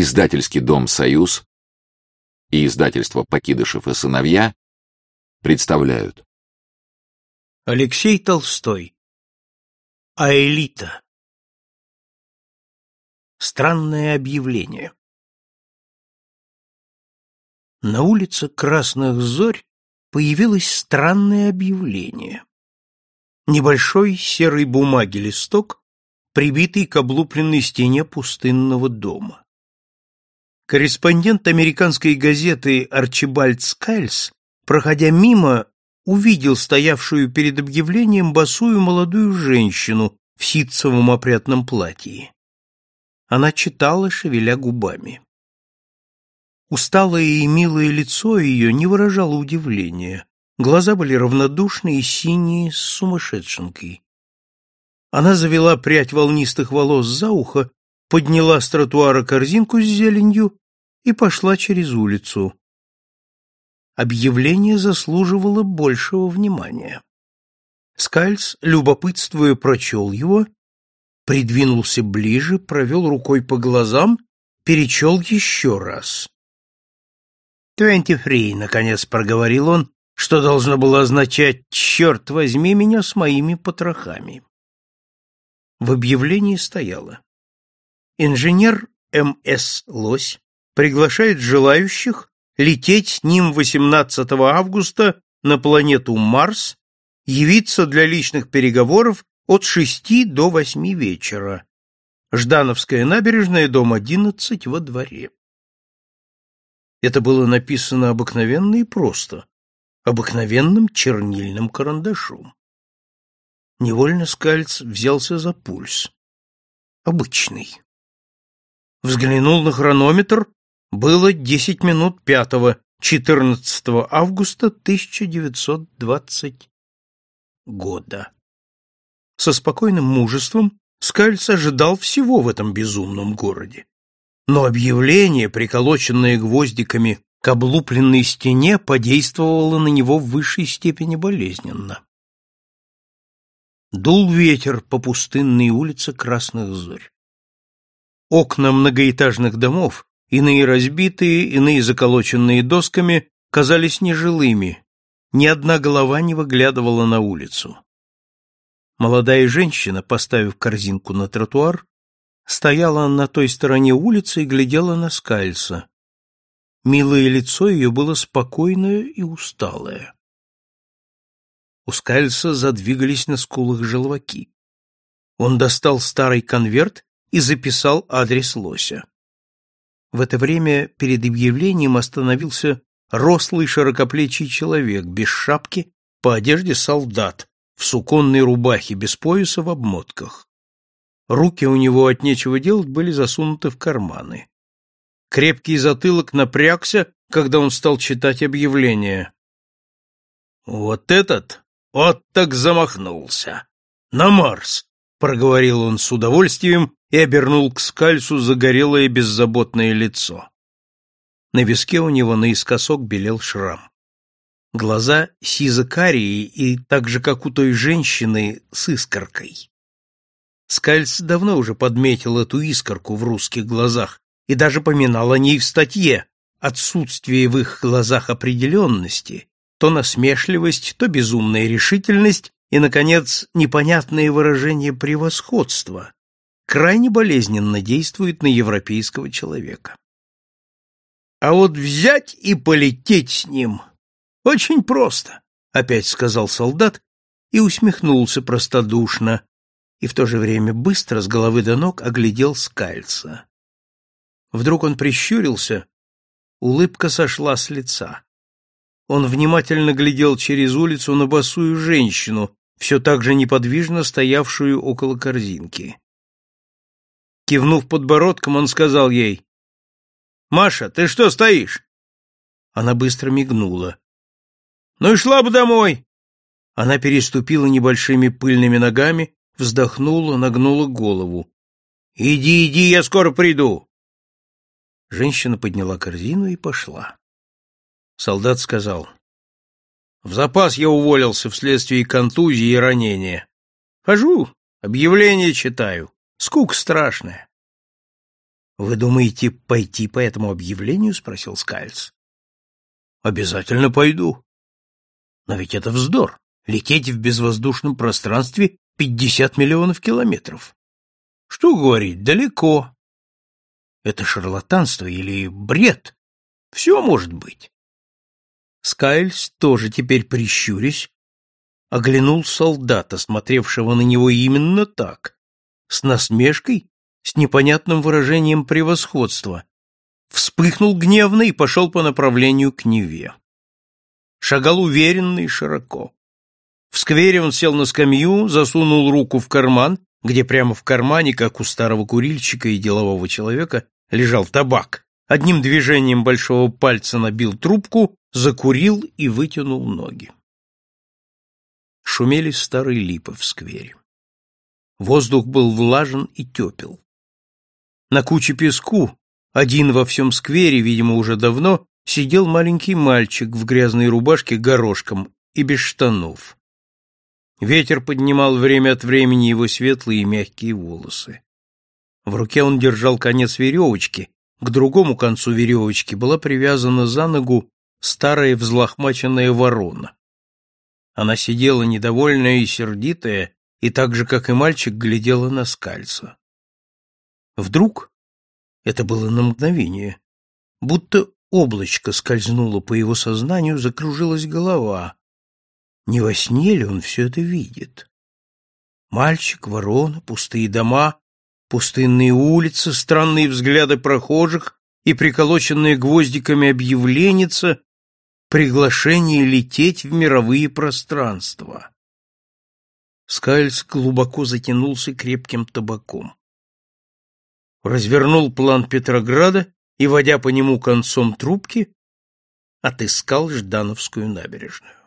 Издательский дом «Союз» и издательство «Покидышев и сыновья» представляют. Алексей Толстой. Аэлита. Странное объявление. На улице Красных Зорь появилось странное объявление. Небольшой серой бумаги листок, прибитый к облупленной стене пустынного дома. Корреспондент американской газеты Арчибальд Скайльс, проходя мимо, увидел стоявшую перед объявлением босую молодую женщину в ситцевом опрятном платье. Она читала, шевеля губами. Усталое и милое лицо ее не выражало удивления. Глаза были равнодушные синие, с сумасшедшенкой. Она завела прядь волнистых волос за ухо, подняла с тротуара корзинку с зеленью и пошла через улицу. Объявление заслуживало большего внимания. Скальц, любопытствуя, прочел его, придвинулся ближе, провел рукой по глазам, перечел еще раз. «Твенти фри», — наконец проговорил он, что должно было означать «Черт возьми меня с моими потрохами». В объявлении стояло «Инженер М.С. Лось приглашает желающих лететь с ним 18 августа на планету Марс, явиться для личных переговоров от 6 до 8 вечера. Ждановская набережная, дом 11, во дворе. Это было написано обыкновенно и просто, обыкновенным чернильным карандашом. Невольно Скальц взялся за пульс. Обычный. Взглянул на хронометр. Было десять минут пятого, 14 августа 1920 года. Со спокойным мужеством Скальц ожидал всего в этом безумном городе но объявление, приколоченное гвоздиками к облупленной стене, подействовало на него в высшей степени болезненно. Дул ветер по пустынной улице Красных Зорь. Окна многоэтажных домов, иные разбитые, иные заколоченные досками, казались нежилыми, ни одна голова не выглядывала на улицу. Молодая женщина, поставив корзинку на тротуар, стояла на той стороне улицы и глядела на Скальса. Милое лицо ее было спокойное и усталое. У Скальса задвигались на скулах желваки. Он достал старый конверт и записал адрес лося. В это время перед объявлением остановился рослый широкоплечий человек без шапки, по одежде солдат, в суконной рубахе без пояса в обмотках. Руки у него от нечего делать были засунуты в карманы. Крепкий затылок напрягся, когда он стал читать объявление. «Вот этот, вот так замахнулся! На Марс!» — проговорил он с удовольствием и обернул к скальцу загорелое беззаботное лицо. На виске у него наискосок белел шрам. Глаза сизо-карие и так же, как у той женщины, с искоркой. Скальц давно уже подметил эту искорку в русских глазах и даже поминал о ней в статье. Отсутствие в их глазах определенности, то насмешливость, то безумная решительность и, наконец, непонятное выражение превосходства крайне болезненно действует на европейского человека. А вот взять и полететь с ним очень просто, опять сказал солдат и усмехнулся простодушно, и в то же время быстро с головы до ног оглядел скальца. Вдруг он прищурился, улыбка сошла с лица. Он внимательно глядел через улицу на босую женщину, все так же неподвижно стоявшую около корзинки. Кивнув подбородком, он сказал ей, «Маша, ты что стоишь?» Она быстро мигнула. «Ну и шла бы домой!» Она переступила небольшими пыльными ногами, вздохнула, нагнула голову. «Иди, иди, я скоро приду!» Женщина подняла корзину и пошла. Солдат сказал, «В запас я уволился вследствие контузии и ранения. Хожу, объявление читаю, скука страшная». Вы думаете пойти по этому объявлению? спросил Скайльс. Обязательно пойду. Но ведь это вздор. Лететь в безвоздушном пространстве 50 миллионов километров. Что говорить, далеко. Это шарлатанство или бред? Все может быть. Скайльс тоже теперь прищурясь, оглянул солдата, смотревшего на него именно так, с насмешкой, с непонятным выражением превосходства, вспыхнул гневно и пошел по направлению к Неве. Шагал уверенно и широко. В сквере он сел на скамью, засунул руку в карман, где прямо в кармане, как у старого курильщика и делового человека, лежал табак. Одним движением большого пальца набил трубку, закурил и вытянул ноги. Шумели старые липы в сквере. Воздух был влажен и тепел. На куче песку, один во всем сквере, видимо, уже давно, сидел маленький мальчик в грязной рубашке горошком и без штанов. Ветер поднимал время от времени его светлые мягкие волосы. В руке он держал конец веревочки, к другому концу веревочки была привязана за ногу старая взлохмаченная ворона. Она сидела недовольная и сердитая, и так же, как и мальчик, глядела на скальца. Вдруг, это было на мгновение, будто облачко скользнуло по его сознанию, закружилась голова. Не во сне ли он все это видит? Мальчик, ворона, пустые дома, пустынные улицы, странные взгляды прохожих и приколоченная гвоздиками объявленница приглашение лететь в мировые пространства. Скайльс глубоко затянулся крепким табаком. Развернул план Петрограда и, водя по нему концом трубки, отыскал Ждановскую набережную.